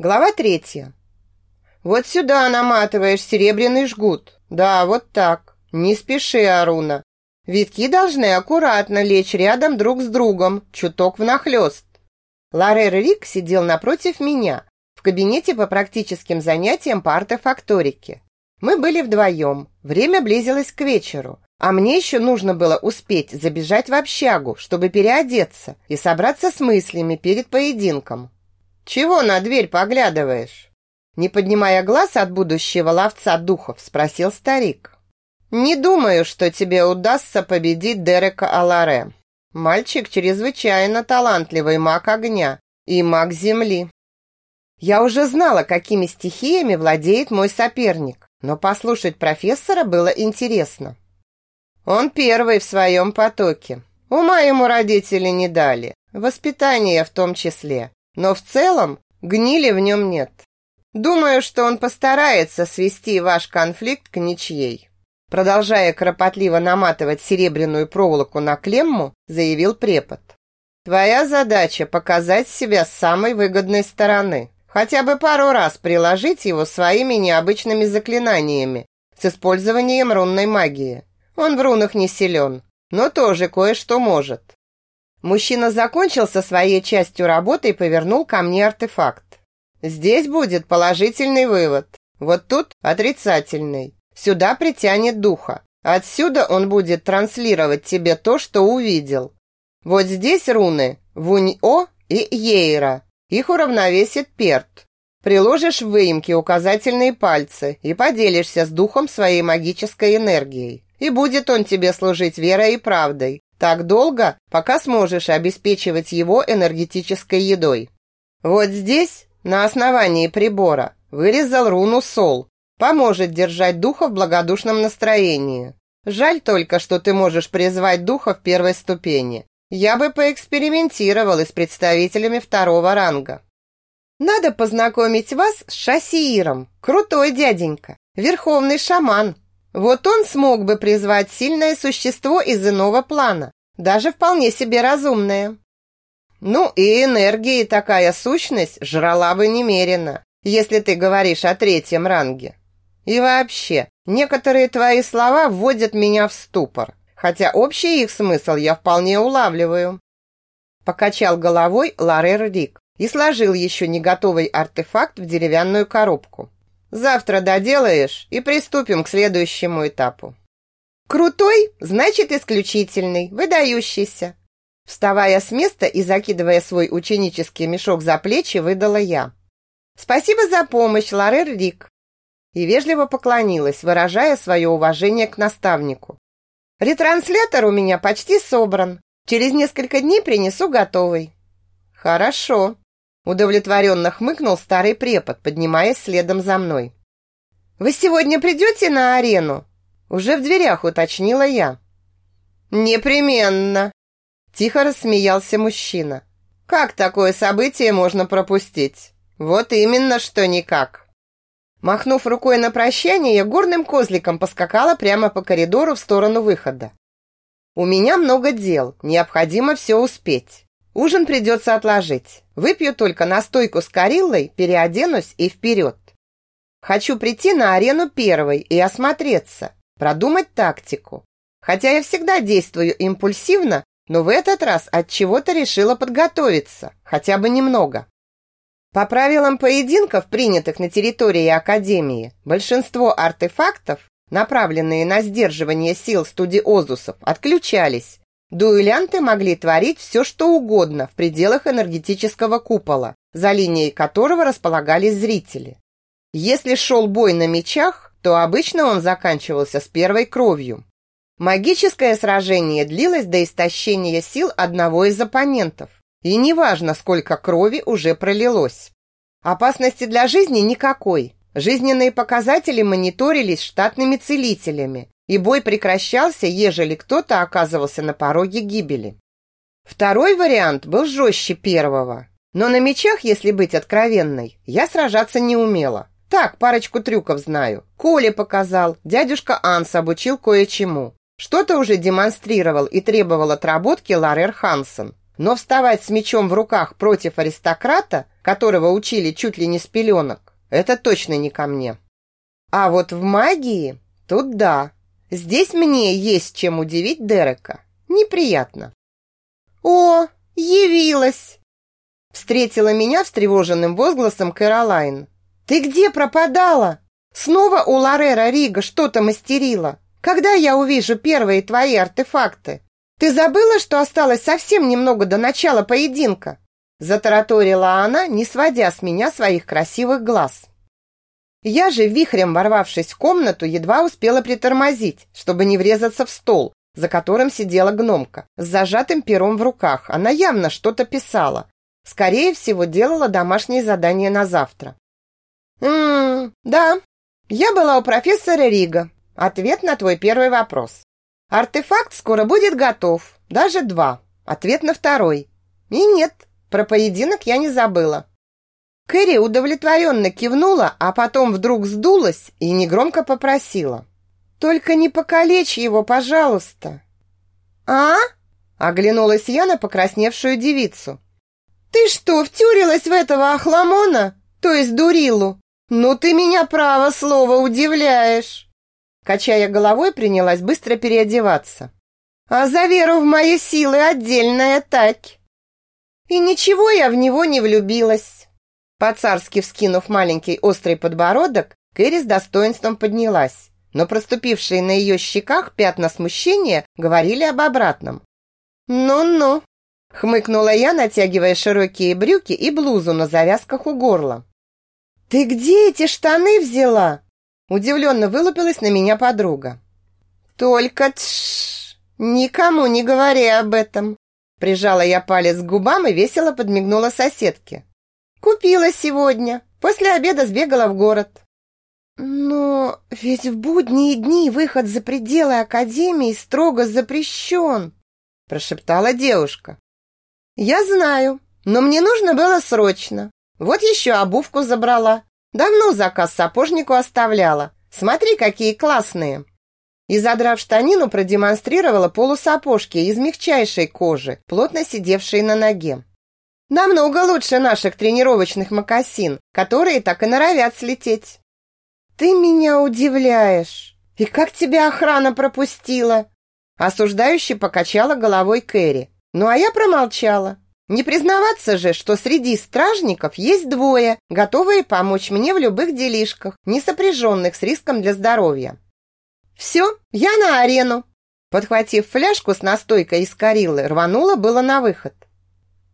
Глава третья. Вот сюда наматываешь серебряный жгут. Да, вот так. Не спеши, Аруна. Витки должны аккуратно лечь рядом друг с другом, чуток внахлёст. Ларер Рик сидел напротив меня в кабинете по практическим занятиям по артефакторике. Мы были вдвоем. Время близилось к вечеру, а мне еще нужно было успеть забежать в общагу, чтобы переодеться и собраться с мыслями перед поединком. «Чего на дверь поглядываешь?» Не поднимая глаз от будущего ловца духов, спросил старик. «Не думаю, что тебе удастся победить Дерека Аларе. Мальчик чрезвычайно талантливый маг огня и маг земли». Я уже знала, какими стихиями владеет мой соперник, но послушать профессора было интересно. Он первый в своем потоке. Ума ему родители не дали, воспитание в том числе но в целом гнили в нем нет. Думаю, что он постарается свести ваш конфликт к ничьей. Продолжая кропотливо наматывать серебряную проволоку на клемму, заявил препод. Твоя задача показать себя с самой выгодной стороны. Хотя бы пару раз приложить его своими необычными заклинаниями с использованием рунной магии. Он в рунах не силен, но тоже кое-что может. Мужчина закончил со своей частью работы и повернул ко мне артефакт. Здесь будет положительный вывод. Вот тут отрицательный. Сюда притянет духа. Отсюда он будет транслировать тебе то, что увидел. Вот здесь руны Вунь-О и Ейра. Их уравновесит Перт. Приложишь в выемке указательные пальцы и поделишься с духом своей магической энергией. И будет он тебе служить верой и правдой, так долго, пока сможешь обеспечивать его энергетической едой. Вот здесь, на основании прибора, вырезал руну Сол. Поможет держать духа в благодушном настроении. Жаль только, что ты можешь призвать духа в первой ступени. Я бы поэкспериментировал и с представителями второго ранга. Надо познакомить вас с Шасииром. Крутой дяденька, верховный шаман, вот он смог бы призвать сильное существо из иного плана, даже вполне себе разумное. Ну и энергии такая сущность жрала бы немерено, если ты говоришь о третьем ранге. И вообще, некоторые твои слова вводят меня в ступор, хотя общий их смысл я вполне улавливаю. Покачал головой Ларер Рик и сложил еще не готовый артефакт в деревянную коробку. Завтра доделаешь и приступим к следующему этапу. Крутой, значит исключительный, выдающийся. Вставая с места и закидывая свой ученический мешок за плечи, выдала я. Спасибо за помощь, Ларер Рик. И вежливо поклонилась, выражая свое уважение к наставнику. Ретранслятор у меня почти собран. Через несколько дней принесу готовый. Хорошо, Удовлетворенно хмыкнул старый препод, поднимаясь следом за мной. «Вы сегодня придете на арену?» Уже в дверях уточнила я. «Непременно!» Тихо рассмеялся мужчина. «Как такое событие можно пропустить? Вот именно, что никак!» Махнув рукой на прощание, я горным козликом поскакала прямо по коридору в сторону выхода. «У меня много дел, необходимо все успеть. Ужин придется отложить. Выпью только настойку с кориллой, переоденусь и вперед. Хочу прийти на арену первой и осмотреться, продумать тактику. Хотя я всегда действую импульсивно, но в этот раз от чего-то решила подготовиться, хотя бы немного. По правилам поединков, принятых на территории Академии, большинство артефактов, направленные на сдерживание сил студиозусов, отключались, Дуэлянты могли творить все, что угодно в пределах энергетического купола, за линией которого располагались зрители. Если шел бой на мечах, то обычно он заканчивался с первой кровью. Магическое сражение длилось до истощения сил одного из оппонентов, и неважно, сколько крови уже пролилось. Опасности для жизни никакой. Жизненные показатели мониторились штатными целителями, и бой прекращался, ежели кто-то оказывался на пороге гибели. Второй вариант был жестче первого. Но на мечах, если быть откровенной, я сражаться не умела. Так, парочку трюков знаю. Коля показал, дядюшка Анс обучил кое-чему. Что-то уже демонстрировал и требовал отработки Ларер Хансен. Но вставать с мечом в руках против аристократа, которого учили чуть ли не с пеленок, это точно не ко мне. А вот в магии тут да. Здесь мне есть чем удивить Дерека. Неприятно. «О, явилась!» Встретила меня встревоженным возгласом Кэролайн. «Ты где пропадала? Снова у Ларера Рига что-то мастерила? Когда я увижу первые твои артефакты? Ты забыла, что осталось совсем немного до начала поединка?» Затараторила она, не сводя с меня своих красивых глаз. Я же, вихрем ворвавшись в комнату, едва успела притормозить, чтобы не врезаться в стол, за которым сидела гномка, с зажатым пером в руках. Она явно что-то писала. Скорее всего, делала домашнее задание на завтра. «Ммм, да, я была у профессора Рига. Ответ на твой первый вопрос. Артефакт скоро будет готов, даже два. Ответ на второй. И нет, про поединок я не забыла». Кэрри удовлетворенно кивнула, а потом вдруг сдулась и негромко попросила. Только не покалечь его, пожалуйста. А? Оглянулась я на покрасневшую девицу. Ты что, втюрилась в этого охламона? То есть дурилу? Ну ты меня, право слово, удивляешь. Качая головой, принялась быстро переодеваться. А за веру в мои силы отдельная так. И ничего я в него не влюбилась. По-царски вскинув маленький острый подбородок, Кэрри с достоинством поднялась но проступившие на ее щеках пятна смущения говорили об обратном. «Ну-ну», — хмыкнула я, натягивая широкие брюки и блузу на завязках у горла. «Ты где эти штаны взяла?» Удивленно вылупилась на меня подруга. «Только тш, никому не говори об этом!» Прижала я палец к губам и весело подмигнула соседке. «Купила сегодня. После обеда сбегала в город. «Но ведь в будние дни выход за пределы Академии строго запрещен», прошептала девушка. «Я знаю, но мне нужно было срочно. Вот еще обувку забрала. Давно заказ сапожнику оставляла. Смотри, какие классные!» И, задрав штанину, продемонстрировала полусапожки из мягчайшей кожи, плотно сидевшие на ноге. Намного лучше наших тренировочных мокасин, которые так и норовят слететь. «Ты меня удивляешь! И как тебя охрана пропустила?» Осуждающе покачала головой Кэрри. Ну а я промолчала. Не признаваться же, что среди стражников есть двое, готовые помочь мне в любых делишках, не сопряженных с риском для здоровья. «Все, я на арену!» Подхватив фляжку с настойкой из кориллы, рванула было на выход.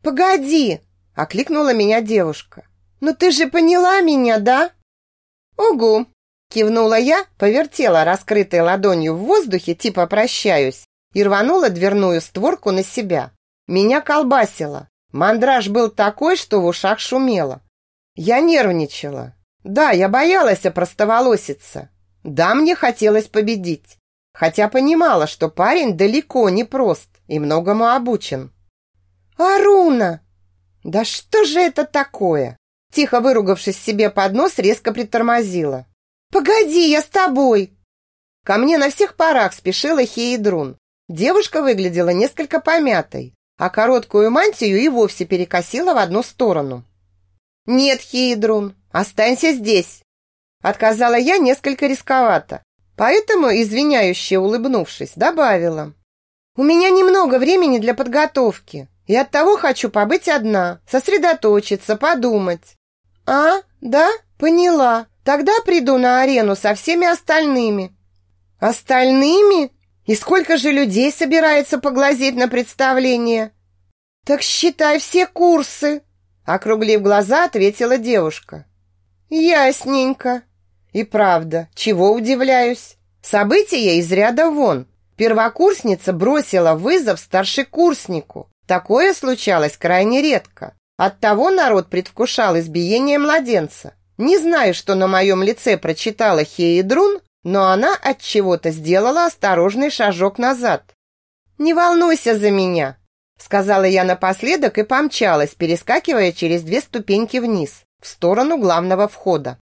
«Погоди!» – окликнула меня девушка. «Ну ты же поняла меня, да?» «Угу!» Кивнула я, повертела раскрытой ладонью в воздухе, типа прощаюсь, и рванула дверную створку на себя. Меня колбасило. Мандраж был такой, что в ушах шумело. Я нервничала. Да, я боялась опростоволоситься. Да, мне хотелось победить. Хотя понимала, что парень далеко не прост и многому обучен. «Аруна! Да что же это такое?» Тихо выругавшись себе под нос, резко притормозила. «Погоди, я с тобой!» Ко мне на всех парах спешила Хейдрун. Девушка выглядела несколько помятой, а короткую мантию и вовсе перекосила в одну сторону. «Нет, Хейдрун, останься здесь!» Отказала я несколько рисковато, поэтому, извиняюще улыбнувшись, добавила. «У меня немного времени для подготовки, и оттого хочу побыть одна, сосредоточиться, подумать». «А, да, поняла. Тогда приду на арену со всеми остальными. Остальными? И сколько же людей собирается поглазеть на представление? Так считай все курсы, округлив глаза, ответила девушка. Ясненько. И правда, чего удивляюсь? Событие из ряда вон. Первокурсница бросила вызов старшекурснику. Такое случалось крайне редко. Оттого народ предвкушал избиение младенца. Не знаю, что на моем лице прочитала Хейдрун, но она от чего-то сделала осторожный шажок назад. «Не волнуйся за меня», — сказала я напоследок и помчалась, перескакивая через две ступеньки вниз, в сторону главного входа.